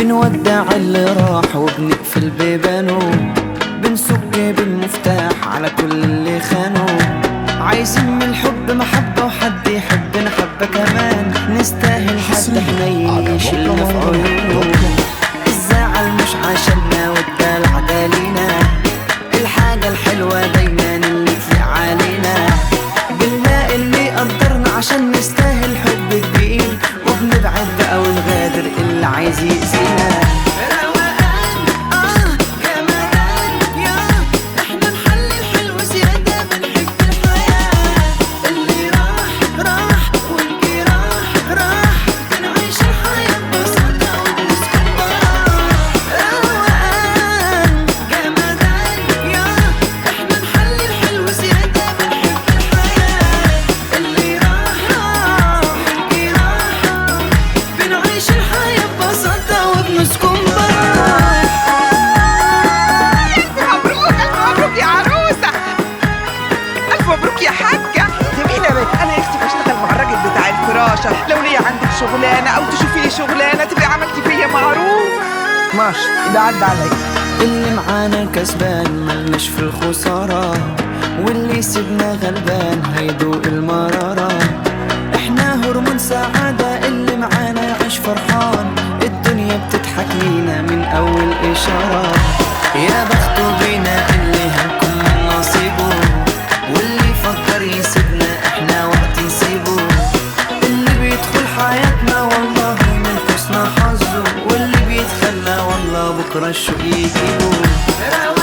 بنودع اللي راح وبنقفل بيبانه بنسك بالمفتاح على كل اللي خانوا عايزين من الحب محبة وحد يحبنا حبة كمان. نستاهل حد حنين يشيلنا في عيونه مبروك يا حاجة جميلة بنت. أنا نفسي بشتغل مع الراجل بتاع الفراشة. لو ليا عندك شغلانة أو تشوفي لي شغلانة تبقي عملتي فيا معروف. ماشي. ده عدى عليا اللي معانا كسبان ملناش في الخسارة. واللي يسيبنا غلبان هيدوق المرارة. إحنا هرمون سعادة اللي معانا يعيش فرحان. الدنيا بتضحك لينا من أول إشارة. يا بخته Durante o